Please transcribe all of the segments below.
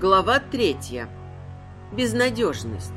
Глава третья. Безнадежность.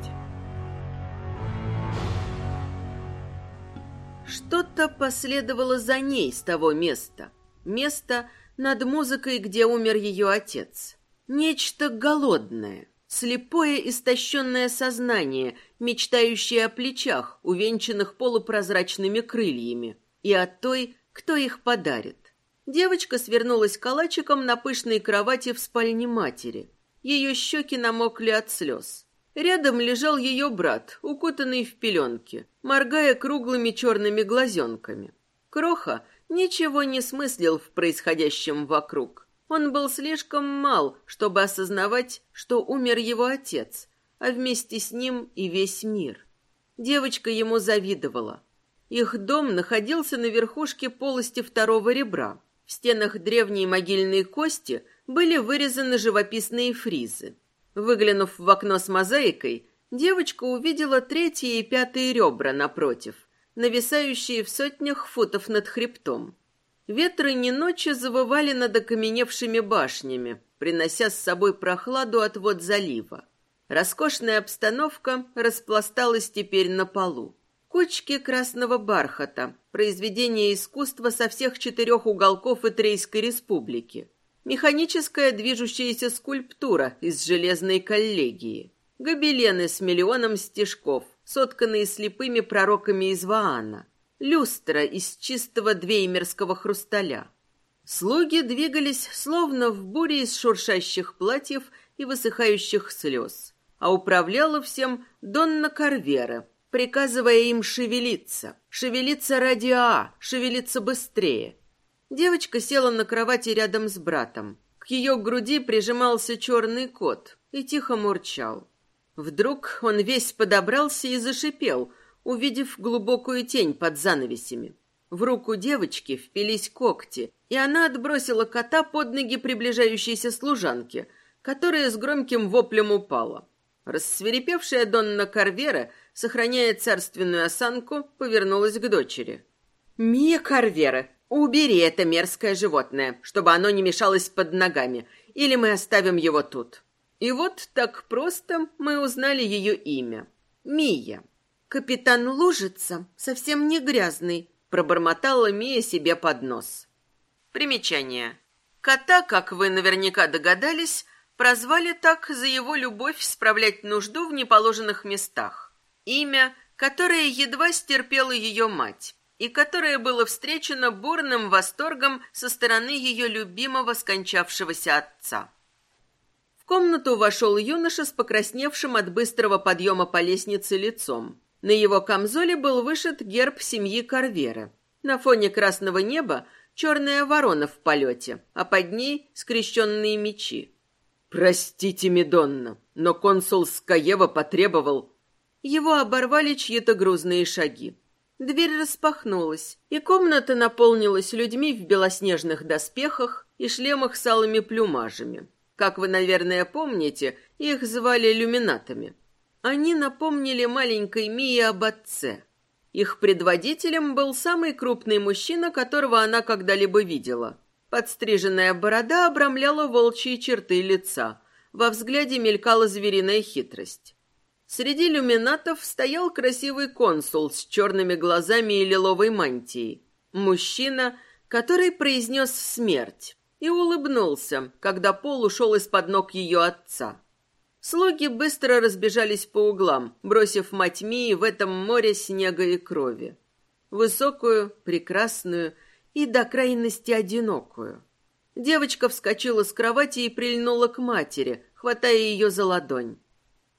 Что-то последовало за ней с того места. Место над музыкой, где умер ее отец. Нечто голодное, слепое истощенное сознание, мечтающее о плечах, увенчанных полупрозрачными крыльями, и о той, кто их подарит. Девочка свернулась калачиком на пышной кровати в спальне матери. Ее щеки намокли от слез. Рядом лежал ее брат, укутанный в пеленки, моргая круглыми черными глазенками. Кроха ничего не смыслил в происходящем вокруг. Он был слишком мал, чтобы осознавать, что умер его отец, а вместе с ним и весь мир. Девочка ему завидовала. Их дом находился на верхушке полости второго ребра. В стенах древней могильной кости были вырезаны живописные фризы. Выглянув в окно с мозаикой, девочка увидела третьи и пятые ребра напротив, нависающие в сотнях футов над хребтом. Ветры не ночи завывали над окаменевшими башнями, принося с собой прохладу от вод залива. Роскошная обстановка распласталась теперь на полу. Кучки красного бархата, произведение искусства со всех четырех уголков Итрейской республики. Механическая движущаяся скульптура из железной коллегии. Гобелены с миллионом стежков, сотканные слепыми пророками из Ваана. Люстра из чистого двеймерского хрусталя. Слуги двигались словно в буре из шуршащих платьев и высыхающих слез. А управляла всем Донна Карвера, приказывая им шевелиться. Шевелиться ради А, шевелиться быстрее. Девочка села на кровати рядом с братом. К ее груди прижимался черный кот и тихо мурчал. Вдруг он весь подобрался и зашипел, увидев глубокую тень под занавесями. В руку девочки впились когти, и она отбросила кота под ноги приближающейся служанки, которая с громким воплем упала. Рассверепевшая Донна Карвера – сохраняя царственную осанку, повернулась к дочери. «Мия Карвера, убери это мерзкое животное, чтобы оно не мешалось под ногами, или мы оставим его тут». И вот так просто мы узнали ее имя. Мия. «Капитан Лужица совсем не грязный», — пробормотала Мия себе под нос. Примечание. Кота, как вы наверняка догадались, прозвали так за его любовь справлять нужду в неположенных местах. Имя, которое едва стерпела ее мать и которое было встречено бурным восторгом со стороны ее любимого скончавшегося отца. В комнату вошел юноша с покрасневшим от быстрого подъема по лестнице лицом. На его камзоле был вышит герб семьи Карвера. На фоне красного неба черная ворона в полете, а под ней скрещенные мечи. «Простите, Медонна, но консул Скаева потребовал, его оборвали чьи-то грузные шаги. Дверь распахнулась, и комната наполнилась людьми в белоснежных доспехах и шлемах с алыми плюмажами. Как вы, наверное, помните, их звали люминатами. Они напомнили маленькой Мии об отце. Их предводителем был самый крупный мужчина, которого она когда-либо видела. Подстриженная борода обрамляла волчьи черты лица. Во взгляде мелькала звериная хитрость. Среди люминатов стоял красивый консул с черными глазами и лиловой мантией. Мужчина, который произнес смерть и улыбнулся, когда пол ушел из-под ног ее отца. Слуги быстро разбежались по углам, бросив мать Мии в этом море снега и крови. Высокую, прекрасную и до крайности одинокую. Девочка вскочила с кровати и прильнула к матери, хватая ее за ладонь.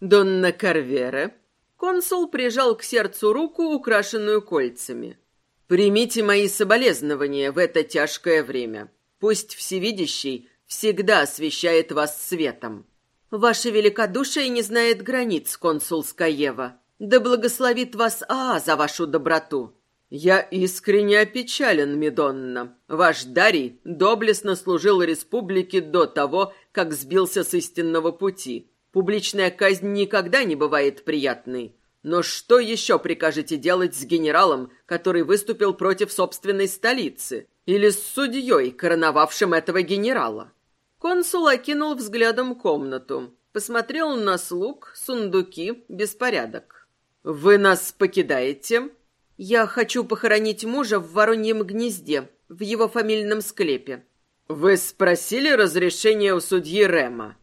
«Донна Карвера?» Консул прижал к сердцу руку, украшенную кольцами. «Примите мои соболезнования в это тяжкое время. Пусть Всевидящий всегда освещает вас светом». «Ваше великодушие не знает границ, консул Скаева. Да благословит вас Аа за вашу доброту». «Я искренне опечален, Медонна. Ваш Дарий доблестно служил республике до того, как сбился с истинного пути. Публичная казнь никогда не бывает приятной. Но что еще прикажете делать с генералом, который выступил против собственной столицы? Или с судьей, короновавшим этого генерала? Консул окинул взглядом комнату, посмотрел на слуг, сундуки, беспорядок. «Вы нас покидаете?» «Я хочу похоронить мужа в Вороньем гнезде, в его фамильном склепе». «Вы спросили разрешение у судьи Рема?»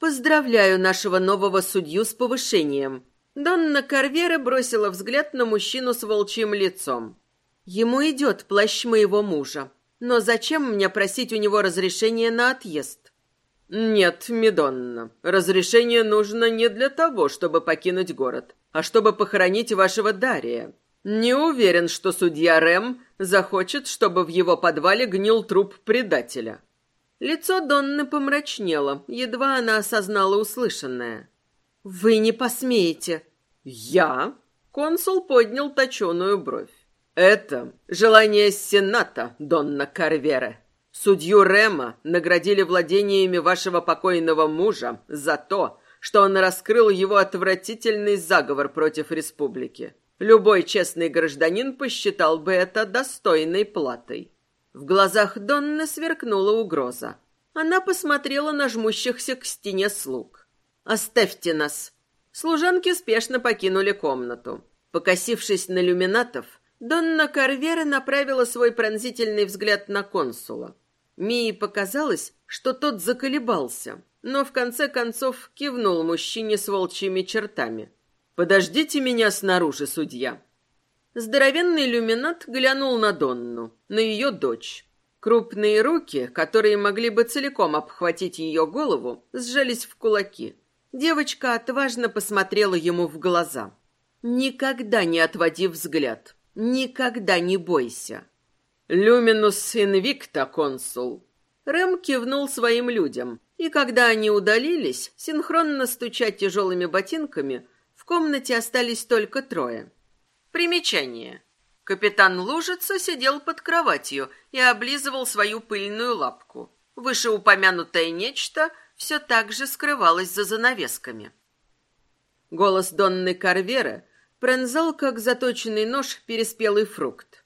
«Поздравляю нашего нового судью с повышением». Донна Карвера бросила взгляд на мужчину с волчьим лицом. «Ему идет плащ моего мужа. Но зачем мне просить у него разрешения на отъезд? Нет, Медонна, разрешение нужно не для того, чтобы покинуть город, а чтобы похоронить вашего Дария. Не уверен, что судья Рэм захочет, чтобы в его подвале гнил труп предателя. Лицо Донны помрачнело, едва она осознала услышанное. «Вы не посмеете!» «Я?» Консул поднял точеную бровь. Это желание Сената, Донна Карвера. Судью Рема наградили владениями вашего покойного мужа за то, что он раскрыл его отвратительный заговор против республики. Любой честный гражданин посчитал бы это достойной платой. В глазах Донны сверкнула угроза. Она посмотрела на жмущихся к стене слуг. «Оставьте нас!» Служанки спешно покинули комнату. Покосившись на люминатов, Донна Карвера направила свой пронзительный взгляд на консула. Мии показалось, что тот заколебался, но в конце концов кивнул мужчине с волчьими чертами. «Подождите меня снаружи, судья». Здоровенный люминат глянул на Донну, на ее дочь. Крупные руки, которые могли бы целиком обхватить ее голову, сжались в кулаки. Девочка отважно посмотрела ему в глаза. Никогда не отводи взгляд. Никогда не бойся. Люминус инвикта, консул. Рэм кивнул своим людям, и когда они удалились, синхронно стуча тяжелыми ботинками, в комнате остались только трое. Примечание. Капитан Лужица сидел под кроватью и облизывал свою пыльную лапку. Вышеупомянутое нечто все так же скрывалось за занавесками. Голос Донны Карвера пронзал, как заточенный нож, переспелый фрукт.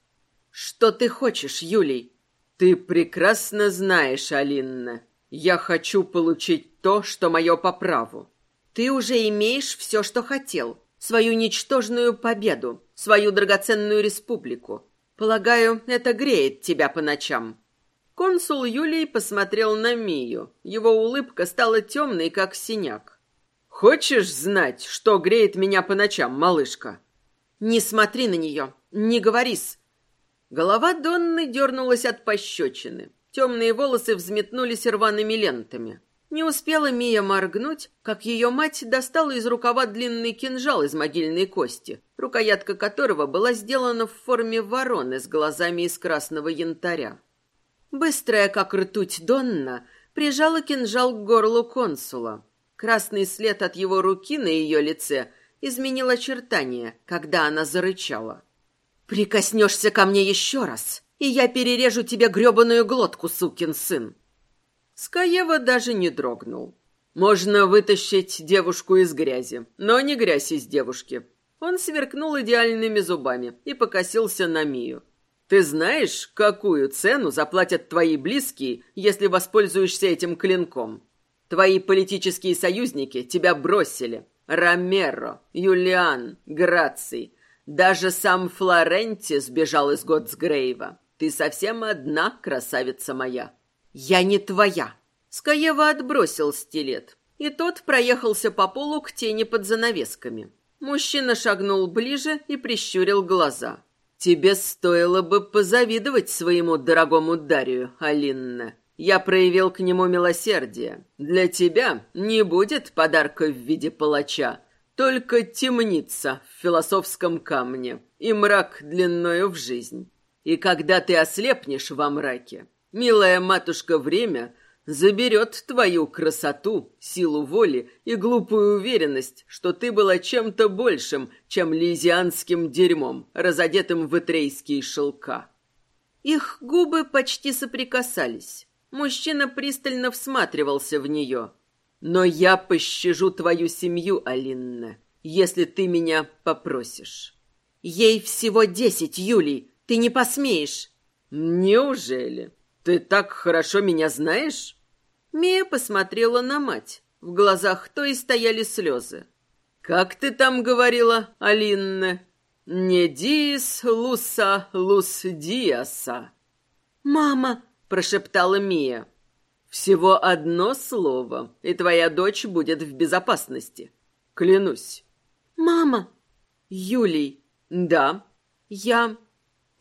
«Что ты хочешь, Юлий?» «Ты прекрасно знаешь, Алинна. Я хочу получить то, что мое по праву». «Ты уже имеешь все, что хотел. Свою ничтожную победу, свою драгоценную республику. Полагаю, это греет тебя по ночам». Консул Юлий посмотрел на Мию. Его улыбка стала темной, как синяк. Хочешь знать, что греет меня по ночам, малышка? Не смотри на нее, не говорись. Голова Донны дернулась от пощечины. Темные волосы взметнулись рваными лентами. Не успела Мия моргнуть, как ее мать достала из рукава длинный кинжал из могильной кости, рукоятка которого была сделана в форме вороны с глазами из красного янтаря. Быстрая, как ртуть Донна, прижала кинжал к горлу консула. Красный след от его руки на ее лице изменил очертания, когда она зарычала. «Прикоснешься ко мне еще раз, и я перережу тебе гребаную глотку, сукин сын!» Скаева даже не дрогнул. «Можно вытащить девушку из грязи, но не грязь из девушки». Он сверкнул идеальными зубами и покосился на Мию. «Ты знаешь, какую цену заплатят твои близкие, если воспользуешься этим клинком?» Твои политические союзники тебя бросили. Ромеро, Юлиан, Граций. Даже сам Флоренти сбежал из Готсгрейва. Ты совсем одна, красавица моя. Я не твоя. Скаева отбросил стилет, и тот проехался по полу к тени под занавесками. Мужчина шагнул ближе и прищурил глаза. Тебе стоило бы позавидовать своему дорогому Дарию, Алинна. Я проявил к нему милосердие. Для тебя не будет подарка в виде палача, только темница в философском камне и мрак длиною в жизнь. И когда ты ослепнешь во мраке, милая матушка время заберет твою красоту, силу воли и глупую уверенность, что ты была чем-то большим, чем лизианским дерьмом, разодетым в итрейские шелка. Их губы почти соприкасались. Мужчина пристально всматривался в нее. «Но я пощажу твою семью, Алинна, если ты меня попросишь». «Ей всего десять, Юлий, ты не посмеешь». «Неужели? Ты так хорошо меня знаешь?» Мия посмотрела на мать. В глазах той стояли слезы. «Как ты там говорила, Алинна? Не дис луса лус диаса». «Мама!» — прошептала Мия. «Всего одно слово, и твоя дочь будет в безопасности. Клянусь». «Мама!» «Юлий». «Да». «Я...»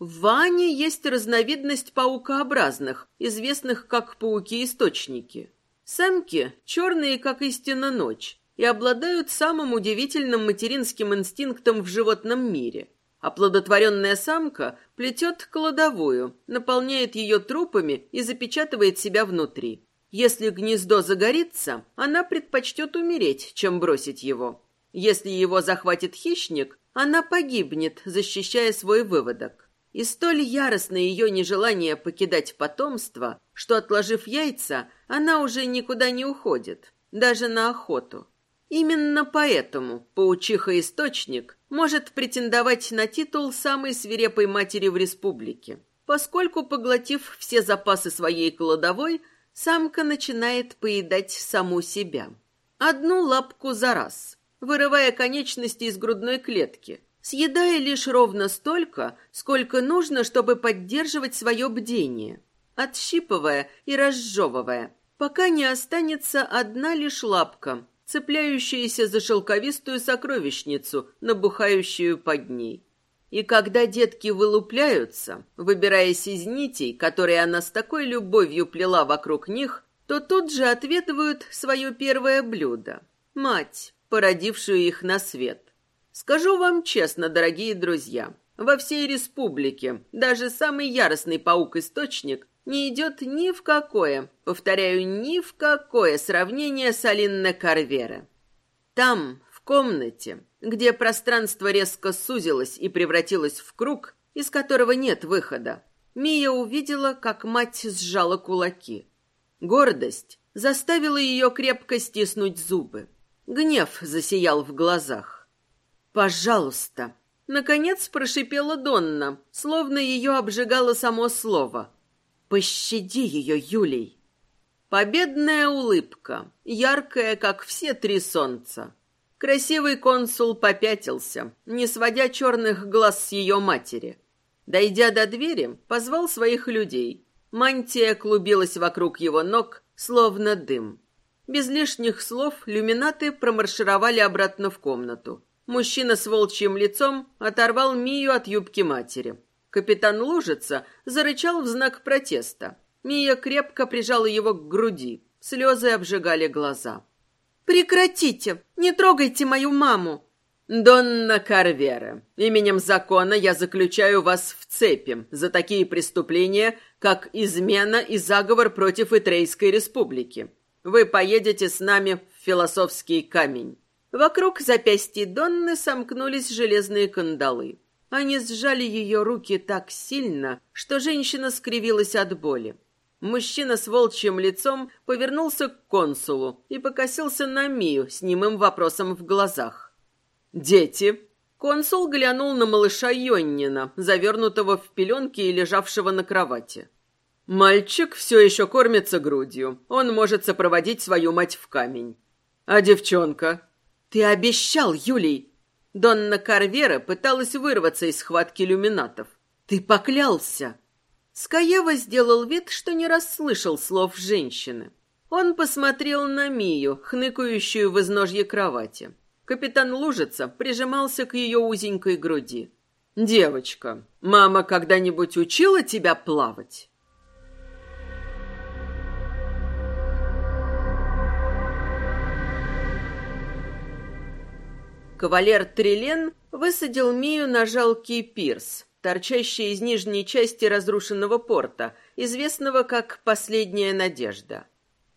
В Ване есть разновидность паукообразных, известных как пауки-источники. Самки черные, как истинно ночь, и обладают самым удивительным материнским инстинктом в животном мире. Оплодотворенная самка плетет кладовую, наполняет ее трупами и запечатывает себя внутри. Если гнездо загорится, она предпочтет умереть, чем бросить его. Если его захватит хищник, она погибнет, защищая свой выводок. И столь яростно ее нежелание покидать потомство, что, отложив яйца, она уже никуда не уходит, даже на охоту. Именно поэтому паучиха-источник может претендовать на титул самой свирепой матери в республике, поскольку, поглотив все запасы своей кладовой, самка начинает поедать саму себя. Одну лапку за раз, вырывая конечности из грудной клетки, съедая лишь ровно столько, сколько нужно, чтобы поддерживать свое бдение, отщипывая и разжевывая, пока не останется одна лишь лапка, цепляющаяся за шелковистую сокровищницу, набухающую под ней. И когда детки вылупляются, выбираясь из нитей, которые она с такой любовью плела вокруг них, то тут же ответывают свое первое блюдо – мать, породившую их на свет. Скажу вам честно, дорогие друзья, во всей республике даже самый яростный паук-источник не идет ни в какое, повторяю, ни в какое сравнение с Алинне Карвере. Там, в комнате, где пространство резко сузилось и превратилось в круг, из которого нет выхода, Мия увидела, как мать сжала кулаки. Гордость заставила ее крепко стиснуть зубы. Гнев засиял в глазах. «Пожалуйста!» Наконец прошипела Донна, словно ее обжигало само слово. «Пощади ее, Юлий!» Победная улыбка, яркая, как все три солнца. Красивый консул попятился, не сводя черных глаз с ее матери. Дойдя до двери, позвал своих людей. Мантия клубилась вокруг его ног, словно дым. Без лишних слов люминаты промаршировали обратно в комнату. Мужчина с волчьим лицом оторвал Мию от юбки матери. Капитан Лужица зарычал в знак протеста. Мия крепко прижала его к груди. Слезы обжигали глаза. «Прекратите! Не трогайте мою маму!» «Донна Карвера, именем закона я заключаю вас в цепи за такие преступления, как измена и заговор против Итрейской республики. Вы поедете с нами в философский камень». Вокруг запястья Донны сомкнулись железные кандалы. Они сжали ее руки так сильно, что женщина скривилась от боли. Мужчина с волчьим лицом повернулся к консулу и покосился на Мию с немым вопросом в глазах. «Дети!» Консул глянул на малыша Йоннина, завернутого в пеленки и лежавшего на кровати. «Мальчик все еще кормится грудью. Он может сопроводить свою мать в камень. А девчонка?» «Ты обещал, Юлий!» Донна Карвера пыталась вырваться из схватки люминатов. «Ты поклялся!» Скаева сделал вид, что не расслышал слов женщины. Он посмотрел на Мию, хныкающую в изножье кровати. Капитан Лужица прижимался к ее узенькой груди. «Девочка, мама когда-нибудь учила тебя плавать?» Кавалер Трилен высадил Мию на жалкий пирс, торчащий из нижней части разрушенного порта, известного как «Последняя надежда».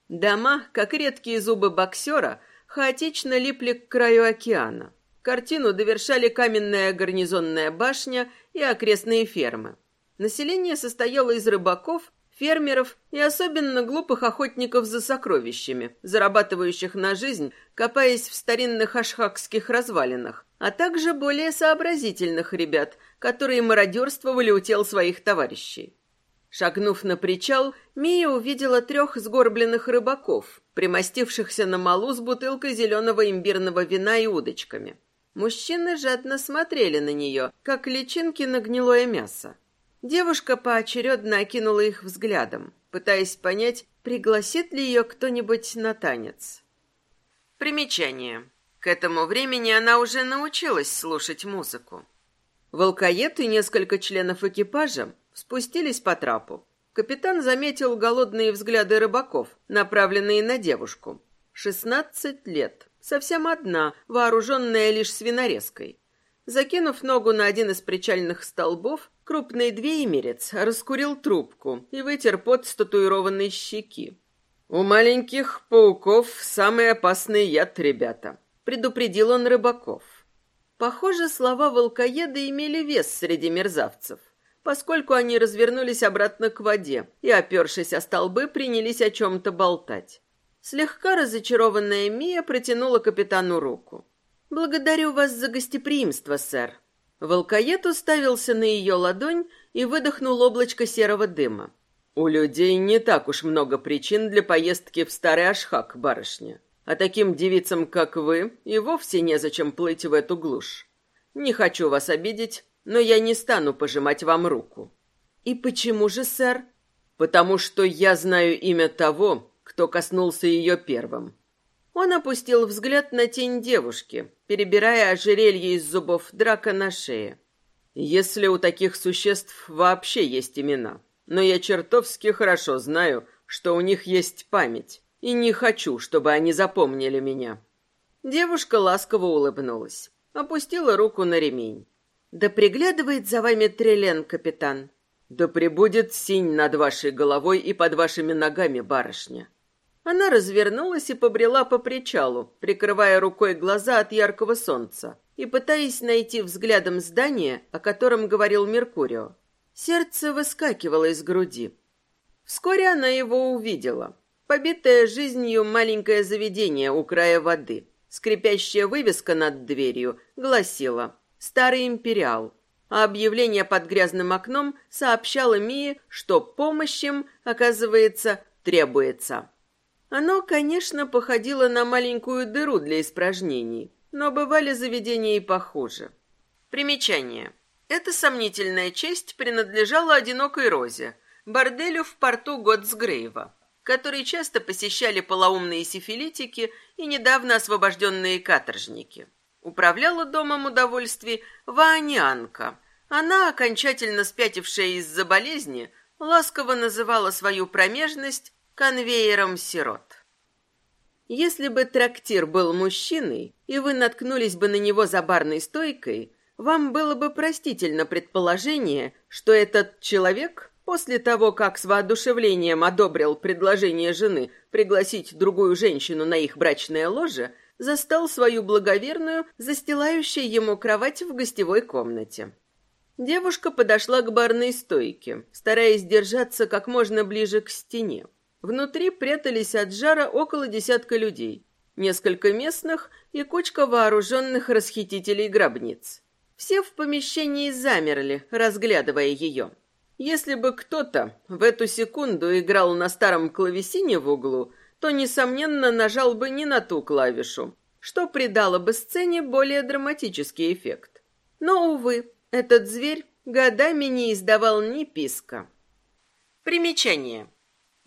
Дома, как редкие зубы боксера, хаотично липли к краю океана. Картину довершали каменная гарнизонная башня и окрестные фермы. Население состояло из рыбаков фермеров и особенно глупых охотников за сокровищами, зарабатывающих на жизнь, копаясь в старинных ашхакских развалинах, а также более сообразительных ребят, которые мародерствовали у тел своих товарищей. Шагнув на причал, Мия увидела трех сгорбленных рыбаков, примостившихся на малу с бутылкой зеленого имбирного вина и удочками. Мужчины жадно смотрели на нее, как личинки на гнилое мясо. Девушка поочередно окинула их взглядом, пытаясь понять, пригласит ли ее кто-нибудь на танец. Примечание. К этому времени она уже научилась слушать музыку. Волкоед и несколько членов экипажа спустились по трапу. Капитан заметил голодные взгляды рыбаков, направленные на девушку. Шестнадцать лет. Совсем одна, вооруженная лишь свинорезкой. Закинув ногу на один из причальных столбов, крупный двеемерец раскурил трубку и вытер пот с татуированной щеки. «У маленьких пауков самый опасный яд, ребята», — предупредил он рыбаков. Похоже, слова волкоеда имели вес среди мерзавцев, поскольку они развернулись обратно к воде и, опершись о столбы, принялись о чем-то болтать. Слегка разочарованная Мия протянула капитану руку. «Благодарю вас за гостеприимство, сэр». Волкоед уставился на ее ладонь и выдохнул облачко серого дыма. «У людей не так уж много причин для поездки в Старый Ашхак, барышня. А таким девицам, как вы, и вовсе незачем плыть в эту глушь. Не хочу вас обидеть, но я не стану пожимать вам руку». «И почему же, сэр?» «Потому что я знаю имя того, кто коснулся ее первым. Он опустил взгляд на тень девушки, перебирая ожерелье из зубов драка на шее. Если у таких существ вообще есть имена. Но я чертовски хорошо знаю, что у них есть память, и не хочу, чтобы они запомнили меня. Девушка ласково улыбнулась, опустила руку на ремень. Да приглядывает за вами Трелен, капитан. Да пребудет синь над вашей головой и под вашими ногами, барышня. Она развернулась и побрела по причалу, прикрывая рукой глаза от яркого солнца и пытаясь найти взглядом здание, о котором говорил Меркурио. Сердце выскакивало из груди. Вскоре она его увидела. Побитое жизнью маленькое заведение у края воды. Скрипящая вывеска над дверью гласила «Старый империал», а объявление под грязным окном сообщало Мии, что помощь им, оказывается, требуется. Оно, конечно, походило на маленькую дыру для испражнений, но бывали заведения и похуже. Примечание. Эта сомнительная честь принадлежала одинокой Розе, борделю в порту Готсгрейва, который часто посещали полоумные сифилитики и недавно освобожденные каторжники. Управляла домом удовольствий Ваанианка. Она, окончательно спятившая из-за болезни, ласково называла свою промежность конвейером сирот. Если бы трактир был мужчиной, и вы наткнулись бы на него за барной стойкой, вам было бы простительно предположение, что этот человек, после того, как с воодушевлением одобрил предложение жены пригласить другую женщину на их брачное ложе, застал свою благоверную, застилающую ему кровать в гостевой комнате. Девушка подошла к барной стойке, стараясь держаться как можно ближе к стене. Внутри прятались от жара около десятка людей, несколько местных и кучка вооруженных расхитителей гробниц. Все в помещении замерли, разглядывая ее. Если бы кто-то в эту секунду играл на старом клавесине в углу, то, несомненно, нажал бы не на ту клавишу, что придало бы сцене более драматический эффект. Но, увы, этот зверь годами не издавал ни писка. Примечание.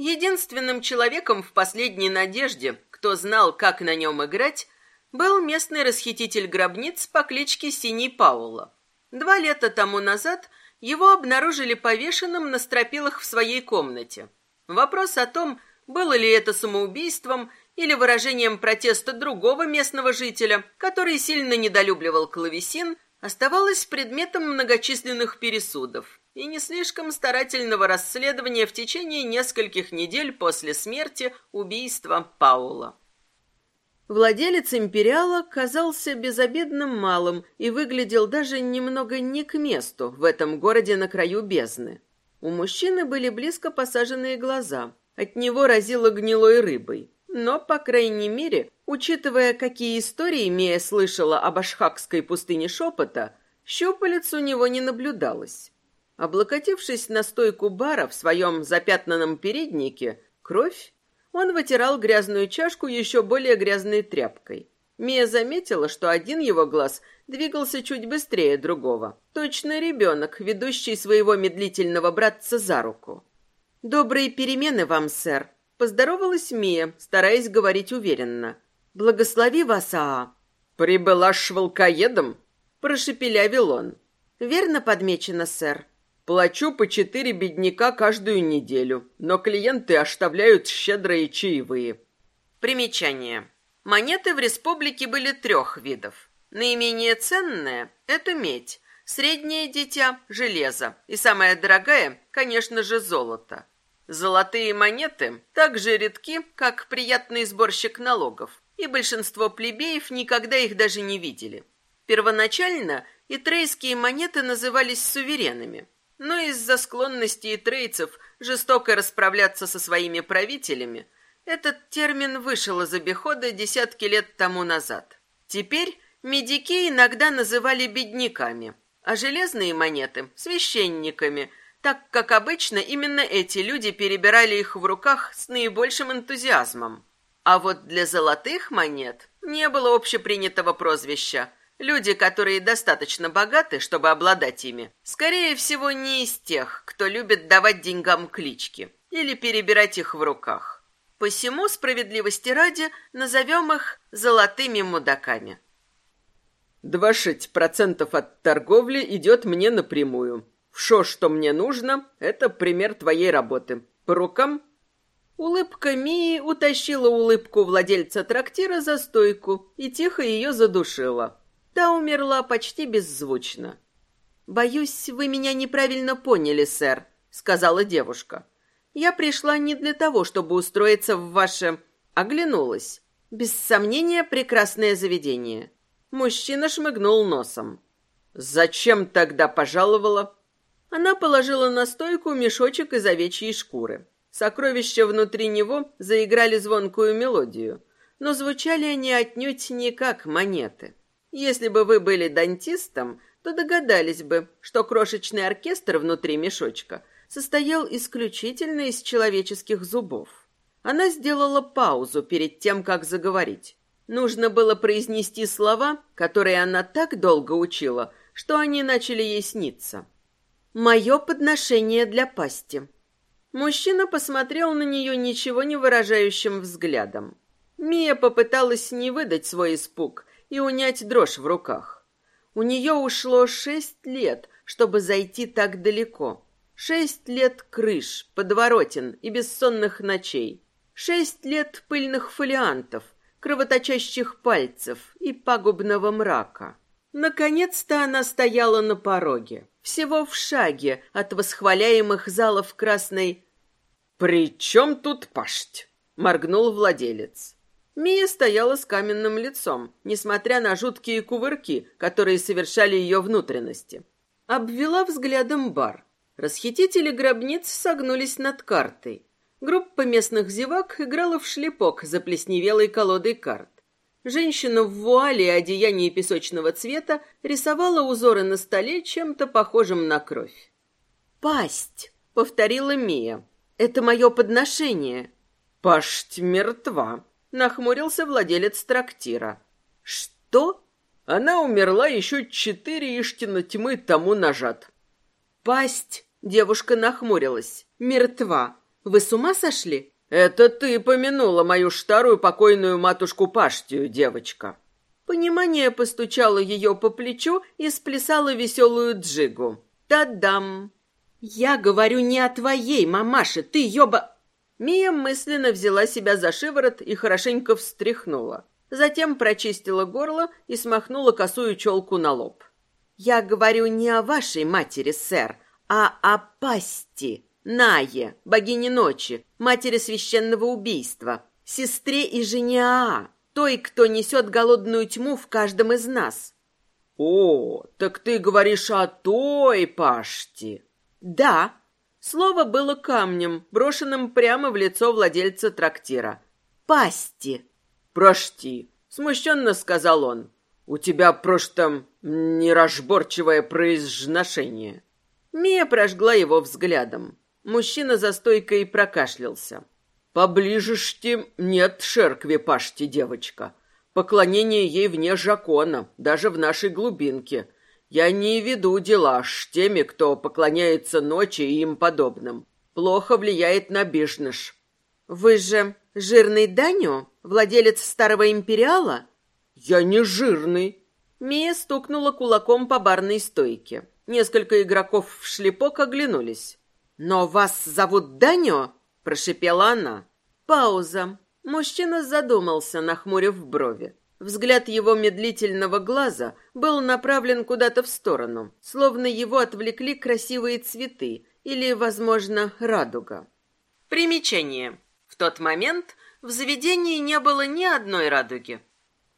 Единственным человеком в последней надежде, кто знал, как на нем играть, был местный расхититель гробниц по кличке Синий Паула. Два лета тому назад его обнаружили повешенным на стропилах в своей комнате. Вопрос о том, было ли это самоубийством или выражением протеста другого местного жителя, который сильно недолюбливал клавесин, оставалось предметом многочисленных пересудов и не слишком старательного расследования в течение нескольких недель после смерти убийства Паула. Владелец империала казался безобидным малым и выглядел даже немного не к месту в этом городе на краю бездны. У мужчины были близко посаженные глаза. От него разило гнилой рыбой. Но, по крайней мере, учитывая, какие истории Мия слышала об Ашхакской пустыне шепота, щупалец у него не наблюдалось. Облокотившись на стойку бара в своем запятнанном переднике, кровь, он вытирал грязную чашку еще более грязной тряпкой. Мия заметила, что один его глаз двигался чуть быстрее другого. Точно ребенок, ведущий своего медлительного братца за руку. «Добрые перемены вам, сэр», — поздоровалась Мия, стараясь говорить уверенно. «Благослови вас, Аа». «Прибыла швалкоедом?» — прошепелявил он. «Верно подмечено, сэр». Плачу по четыре бедняка каждую неделю, но клиенты оставляют щедрые чаевые. Примечание. Монеты в республике были трех видов. Наименее ценная – это медь, среднее дитя – железо, и самая дорогая, конечно же, золото. Золотые монеты так же редки, как приятный сборщик налогов, и большинство плебеев никогда их даже не видели. Первоначально и трейские монеты назывались суверенами – но из-за склонности трейцев жестоко расправляться со своими правителями, этот термин вышел из обихода десятки лет тому назад. Теперь медики иногда называли бедняками, а железные монеты – священниками, так как обычно именно эти люди перебирали их в руках с наибольшим энтузиазмом. А вот для золотых монет не было общепринятого прозвища – Люди, которые достаточно богаты, чтобы обладать ими, скорее всего, не из тех, кто любит давать деньгам клички или перебирать их в руках. Посему, справедливости ради, назовем их золотыми мудаками. Двадцать процентов от торговли идет мне напрямую. Все, что мне нужно, это пример твоей работы. По рукам Улыбка Мии утащила улыбку владельца трактира за стойку и тихо ее задушила. Та умерла почти беззвучно. «Боюсь, вы меня неправильно поняли, сэр», — сказала девушка. «Я пришла не для того, чтобы устроиться в ваше...» Оглянулась. «Без сомнения, прекрасное заведение». Мужчина шмыгнул носом. «Зачем тогда пожаловала?» Она положила на стойку мешочек из овечьей шкуры. Сокровища внутри него заиграли звонкую мелодию, но звучали они отнюдь не как монеты. Если бы вы были дантистом, то догадались бы, что крошечный оркестр внутри мешочка состоял исключительно из человеческих зубов. Она сделала паузу перед тем, как заговорить. Нужно было произнести слова, которые она так долго учила, что они начали ей сниться. «Мое подношение для пасти». Мужчина посмотрел на нее ничего не выражающим взглядом. Мия попыталась не выдать свой испуг и унять дрожь в руках. У нее ушло шесть лет, чтобы зайти так далеко. Шесть лет крыш, подворотен и бессонных ночей. Шесть лет пыльных фолиантов, кровоточащих пальцев и пагубного мрака. Наконец-то она стояла на пороге, всего в шаге от восхваляемых залов красной... «При чем тут пашть?» — моргнул владелец. Мия стояла с каменным лицом, несмотря на жуткие кувырки, которые совершали ее внутренности. Обвела взглядом бар. Расхитители гробниц согнулись над картой. Группа местных зевак играла в шлепок за плесневелой колодой карт. Женщина в вуале и одеянии песочного цвета рисовала узоры на столе чем-то похожим на кровь. «Пасть!» — повторила Мия. «Это мое подношение». «Пасть мертва», нахмурился владелец трактира. Что? Она умерла еще четыре Иштина тьмы тому нажат. Пасть, девушка нахмурилась. Мертва. Вы с ума сошли? Это ты помянула мою старую покойную матушку Паштию, девочка. Понимание постучало ее по плечу и сплясало веселую джигу. Та-дам! Я говорю не о твоей мамаше, ты ёба... Мия мысленно взяла себя за шиворот и хорошенько встряхнула. Затем прочистила горло и смахнула косую челку на лоб. «Я говорю не о вашей матери, сэр, а о пасти, Нае, богине ночи, матери священного убийства, сестре и жене Аа, той, кто несет голодную тьму в каждом из нас». «О, так ты говоришь о той паште?» «Да, Слово было камнем, брошенным прямо в лицо владельца трактира. «Пасти!» «Прости», — смущенно сказал он. «У тебя просто неразборчивое произношение». Мия прожгла его взглядом. Мужчина за стойкой прокашлялся. «Поближе шти нет шеркви пашти, девочка. Поклонение ей вне закона, даже в нашей глубинке. Я не веду дела с теми, кто поклоняется ночи и им подобным. Плохо влияет на бизнес». «Вы же жирный Даню, владелец старого империала?» «Я не жирный». Мия стукнула кулаком по барной стойке. Несколько игроков в шлепок оглянулись. «Но вас зовут Даню?» – прошипела она. Пауза. Мужчина задумался, нахмурив брови. Взгляд его медлительного глаза был направлен куда-то в сторону, словно его отвлекли красивые цветы или, возможно, радуга. Примечание. В тот момент в заведении не было ни одной радуги.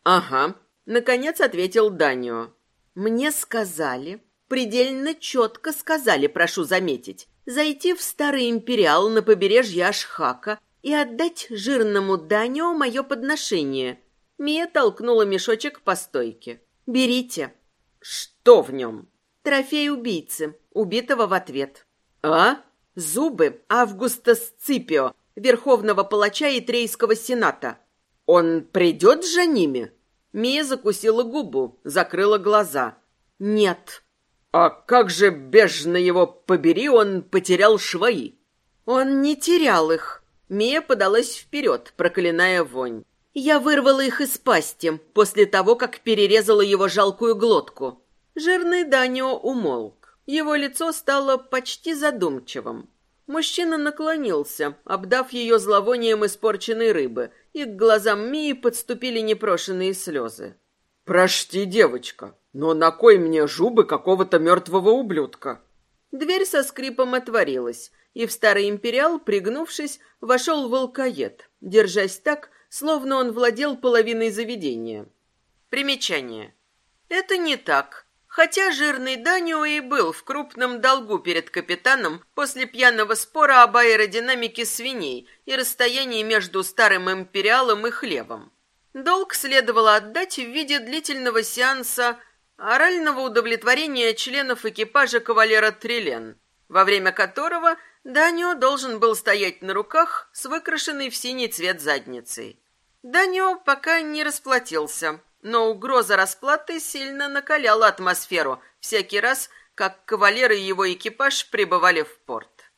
«Ага», — наконец ответил Данио. «Мне сказали, предельно четко сказали, прошу заметить, зайти в Старый Империал на побережье Ашхака и отдать жирному Данио мое подношение». Мия толкнула мешочек по стойке. «Берите». «Что в нем?» «Трофей убийцы, убитого в ответ». «А?» «Зубы Августа Сципио, верховного палача и Трейского сената». «Он придет за ними?» Мия закусила губу, закрыла глаза. «Нет». А как же, бежно его побери, он потерял швои? Он не терял их. Мия подалась вперед, проклиная вонь. Я вырвала их из пасти после того, как перерезала его жалкую глотку. Жирный Данио умолк. Его лицо стало почти задумчивым. Мужчина наклонился, обдав ее зловонием испорченной рыбы, и к глазам Мии подступили непрошенные слезы. «Прости, девочка, но на кой мне жубы какого-то мертвого ублюдка?» Дверь со скрипом отворилась, и в старый империал, пригнувшись, вошел волкоед, держась так, словно он владел половиной заведения. Примечание. Это не так. Хотя жирный Данио и был в крупном долгу перед капитаном после пьяного спора об аэродинамике свиней и расстоянии между старым империалом и хлебом. Долг следовало отдать в виде длительного сеанса орального удовлетворения членов экипажа кавалера Трилен, во время которого Данио должен был стоять на руках с выкрашенной в синий цвет задницей. Данио пока не расплатился, но угроза расплаты сильно накаляла атмосферу всякий раз, как кавалер и его экипаж прибывали в порт.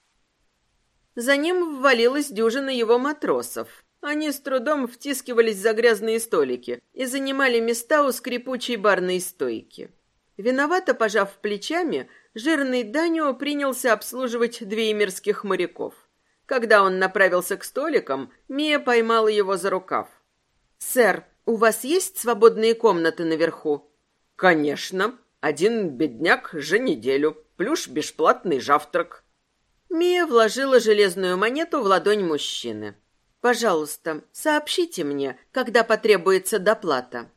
За ним ввалилась дюжина его матросов, они с трудом втискивались за грязные столики и занимали места у скрипучей барной стойки. Виновато пожав плечами, жирный Данио принялся обслуживать двеймерских моряков. Когда он направился к столикам, Мия поймала его за рукав. «Сэр, у вас есть свободные комнаты наверху?» «Конечно. Один бедняк же неделю, плюс бесплатный завтрак». Мия вложила железную монету в ладонь мужчины. Пожалуйста, сообщите мне, когда потребуется доплата.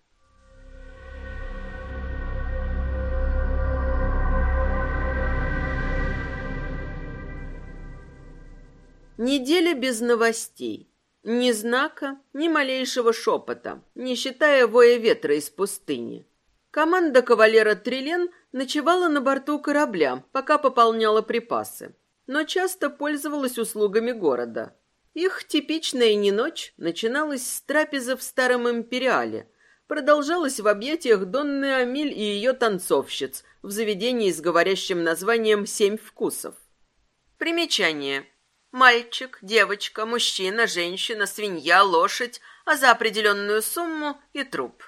Неделя без новостей. Ни знака, ни малейшего шепота, не считая воя ветра из пустыни. Команда кавалера Трилен ночевала на борту корабля, пока пополняла припасы, но часто пользовалась услугами города. Их типичная не ночь начиналась с трапезы в Старом Империале, продолжалась в объятиях Донны Амиль и ее танцовщиц в заведении с говорящим названием «Семь вкусов». Примечание. Мальчик, девочка, мужчина, женщина, свинья, лошадь, а за определенную сумму и труп.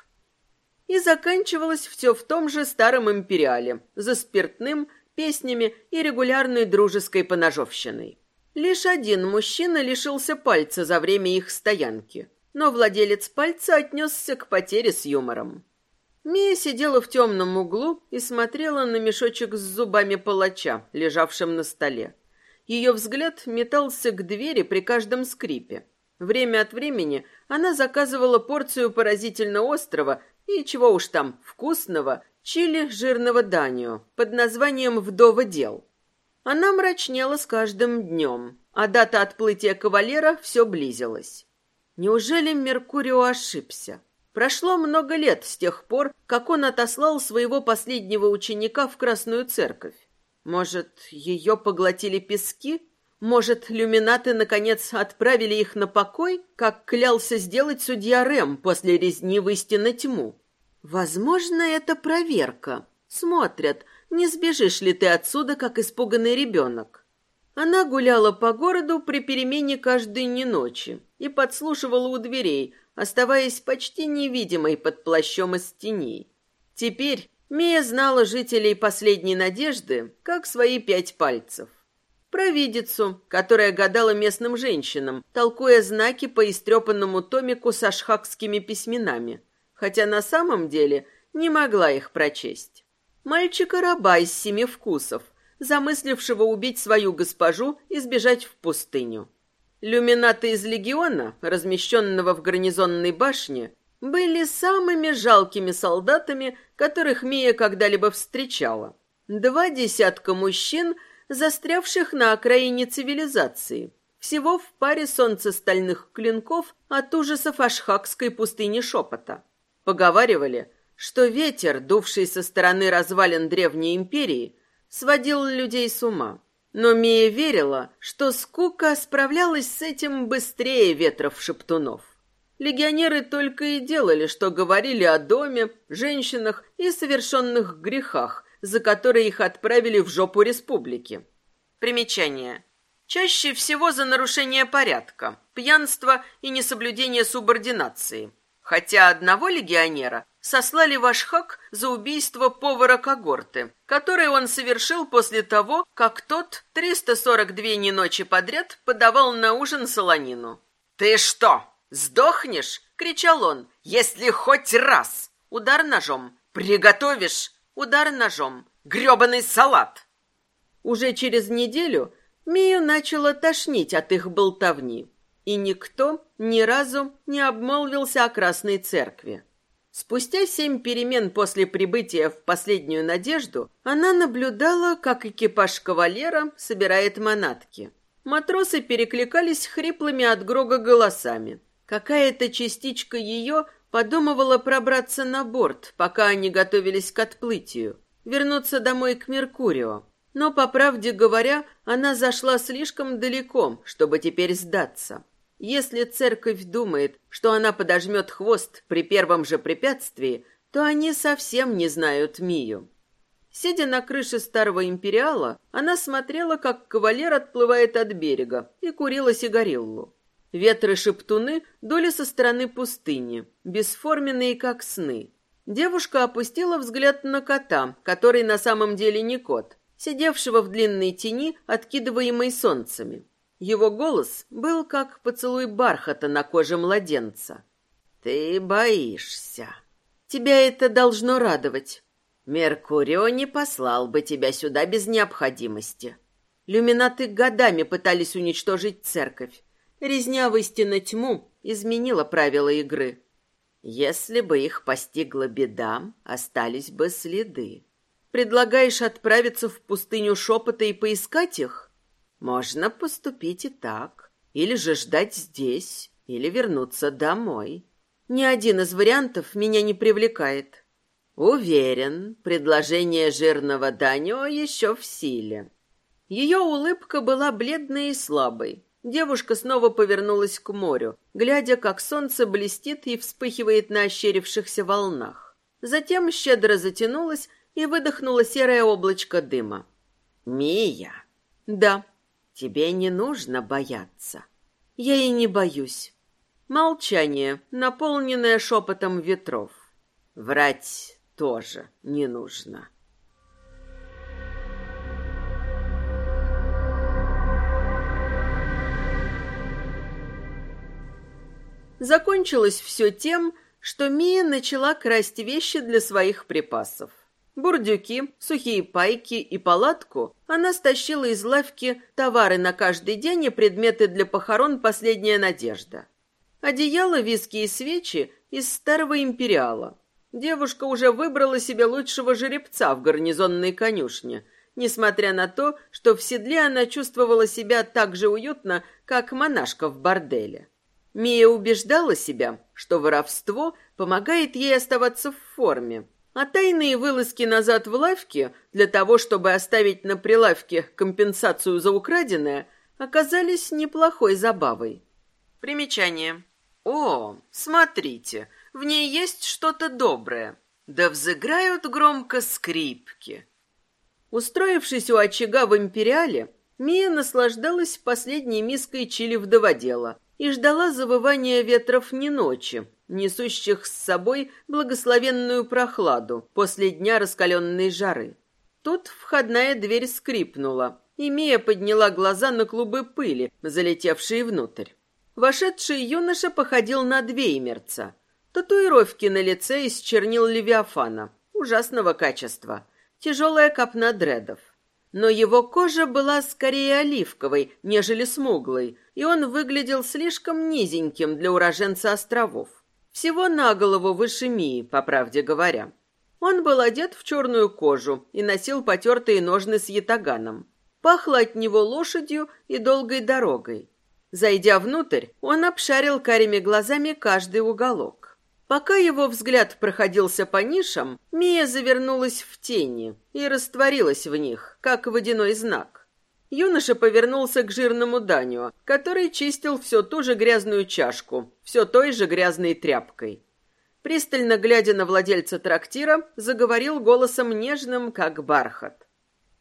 И заканчивалось все в том же Старом Империале, за спиртным, песнями и регулярной дружеской поножовщиной. Лишь один мужчина лишился пальца за время их стоянки, но владелец пальца отнесся к потере с юмором. Мия сидела в темном углу и смотрела на мешочек с зубами палача, лежавшим на столе. Ее взгляд метался к двери при каждом скрипе. Время от времени она заказывала порцию поразительно острого и, чего уж там, вкусного, чили жирного данио под названием «Вдова дел». Она мрачнела с каждым днем, а дата отплытия кавалера все близилась. Неужели Меркурио ошибся? Прошло много лет с тех пор, как он отослал своего последнего ученика в Красную Церковь. Может, ее поглотили пески? Может, люминаты, наконец, отправили их на покой, как клялся сделать судья Рэм после резни в истинно тьму? Возможно, это проверка. Смотрят, не сбежишь ли ты отсюда, как испуганный ребенок. Она гуляла по городу при перемене каждой не ночи и подслушивала у дверей, оставаясь почти невидимой под плащом из теней. Теперь Мия знала жителей последней надежды, как свои пять пальцев. Провидицу, которая гадала местным женщинам, толкуя знаки по истрепанному томику со шхакскими письменами, хотя на самом деле не могла их прочесть. Мальчика-раба из семи вкусов, замыслившего убить свою госпожу и сбежать в пустыню. Люминаты из легиона, размещенного в гарнизонной башне, были самыми жалкими солдатами, которых Мия когда-либо встречала. Два десятка мужчин, застрявших на окраине цивилизации, всего в паре солнцестальных клинков от ужасов ашхакской пустыни шепота. Поговаривали, что ветер, дувший со стороны развалин Древней империи, сводил людей с ума. Но Мия верила, что скука справлялась с этим быстрее ветров-шептунов. Легионеры только и делали, что говорили о доме, женщинах и совершенных грехах, за которые их отправили в жопу республики. Примечание. Чаще всего за нарушение порядка, пьянство и несоблюдение субординации. Хотя одного легионера сослали в Ашхак за убийство повара когорты, которое он совершил после того, как тот 342 не ночи подряд подавал на ужин солонину. «Ты что, «Сдохнешь!» — кричал он. «Если хоть раз!» Удар ножом. «Приготовишь!» Удар ножом. «Гребаный салат!» Уже через неделю Мию начала тошнить от их болтовни, и никто ни разу не обмолвился о Красной Церкви. Спустя семь перемен после прибытия в последнюю надежду она наблюдала, как экипаж кавалера собирает манатки. Матросы перекликались хриплыми от Грога голосами. Какая-то частичка ее подумывала пробраться на борт, пока они готовились к отплытию, вернуться домой к Меркурио. Но, по правде говоря, она зашла слишком далеко, чтобы теперь сдаться. Если церковь думает, что она подожмет хвост при первом же препятствии, то они совсем не знают Мию. Сидя на крыше старого империала, она смотрела, как кавалер отплывает от берега, и курила сигариллу. Ветры-шептуны дули со стороны пустыни, бесформенные, как сны. Девушка опустила взгляд на кота, который на самом деле не кот, сидевшего в длинной тени, откидываемой солнцами. Его голос был как поцелуй бархата на коже младенца. «Ты боишься. Тебя это должно радовать. Меркурио не послал бы тебя сюда без необходимости. Люминаты годами пытались уничтожить церковь. Резня в истинно тьму изменила правила игры. Если бы их постигла беда, остались бы следы. Предлагаешь отправиться в пустыню шепота и поискать их? Можно поступить и так. Или же ждать здесь, или вернуться домой. Ни один из вариантов меня не привлекает. Уверен, предложение жирного Данио еще в силе. Ее улыбка была бледной и слабой. Девушка снова повернулась к морю, глядя, как солнце блестит и вспыхивает на ощерившихся волнах. Затем щедро затянулась и выдохнула серое облачко дыма. «Мия!» «Да, тебе не нужно бояться». «Я и не боюсь». Молчание, наполненное шепотом ветров. «Врать тоже не нужно». Закончилось все тем, что Мия начала красть вещи для своих припасов. Бурдюки, сухие пайки и палатку она стащила из лавки товары на каждый день и предметы для похорон «Последняя надежда». Одеяло, виски и свечи из старого империала. Девушка уже выбрала себе лучшего жеребца в гарнизонной конюшне, несмотря на то, что в седле она чувствовала себя так же уютно, как монашка в борделе. Мия убеждала себя, что воровство помогает ей оставаться в форме, А тайные вылазки назад в лавки для того, чтобы оставить на прилавке компенсацию за украденное, оказались неплохой забавой. Примечание. О, смотрите, в ней есть что-то доброе. Да взыграют громко скрипки. Устроившись у очага в Империале, Мия наслаждалась последней миской чили вдоводела и ждала завывания ветров не ночи, несущих с собой благословенную прохладу после дня раскаленной жары. Тут входная дверь скрипнула, и Мия подняла глаза на клубы пыли, залетевшие внутрь. Вошедший юноша походил на двеймерца. Татуировки на лице из чернил Левиафана, ужасного качества, тяжелая копна дредов. Но его кожа была скорее оливковой, нежели смуглой, и он выглядел слишком низеньким для уроженца островов. Всего на голову выше Мии, по правде говоря. Он был одет в черную кожу и носил потертые ножны с ятаганом. Пахло от него лошадью и долгой дорогой. Зайдя внутрь, он обшарил карими глазами каждый уголок. Пока его взгляд проходился по нишам, Мия завернулась в тени и растворилась в них, как водяной знак. Юноша повернулся к жирному Даню, который чистил все ту же грязную чашку, все той же грязной тряпкой. Пристально глядя на владельца трактира, заговорил голосом нежным, как бархат.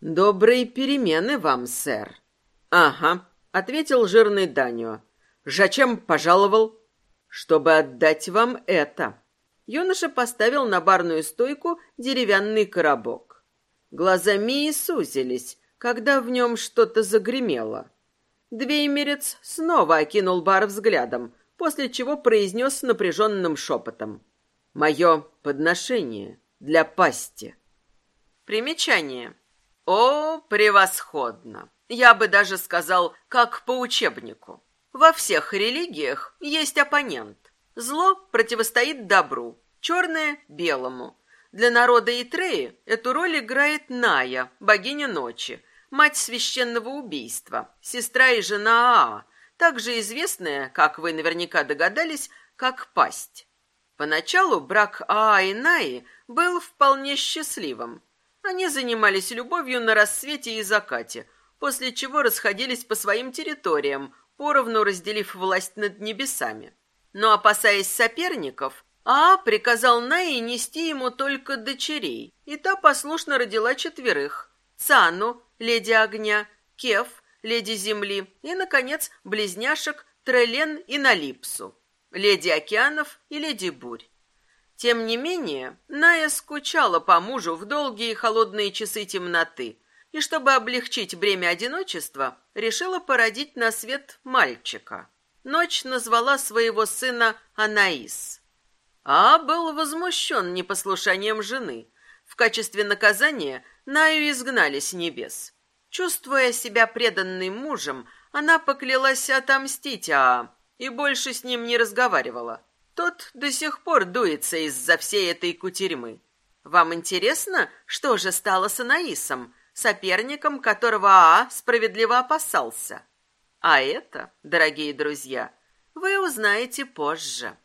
«Добрые перемены вам, сэр». «Ага», — ответил жирный Даню. «Зачем пожаловал?» «Чтобы отдать вам это». Юноша поставил на барную стойку деревянный коробок. Глаза Мии сузились, когда в нем что-то загремело. Двеймерец снова окинул бар взглядом, после чего произнес напряженным шепотом. «Мое подношение для пасти». Примечание. О, превосходно! Я бы даже сказал, как по учебнику. Во всех религиях есть оппонент. Зло противостоит добру, черное – белому. Для народа Итреи эту роль играет Ная, богиня ночи, мать священного убийства, сестра и жена Аа, также известная, как вы наверняка догадались, как пасть. Поначалу брак Аа и Наи был вполне счастливым. Они занимались любовью на рассвете и закате, после чего расходились по своим территориям, поровну разделив власть над небесами. Но, опасаясь соперников, Аа приказал Наи нести ему только дочерей, и та послушно родила четверых – Цану, леди огня, Кеф, леди земли и, наконец, близняшек Трелен и Налипсу, леди океанов и леди бурь. Тем не менее, Ная скучала по мужу в долгие холодные часы темноты, и чтобы облегчить бремя одиночества, решила породить на свет мальчика. Ночь назвала своего сына Анаис. А был возмущен непослушанием жены. В качестве наказания Наю изгнали с небес. Чувствуя себя преданным мужем, она поклялась отомстить Аа и больше с ним не разговаривала. Тот до сих пор дуется из-за всей этой кутерьмы. Вам интересно, что же стало с Анаисом, соперником которого Аа справедливо опасался? А это, дорогие друзья, вы узнаете позже.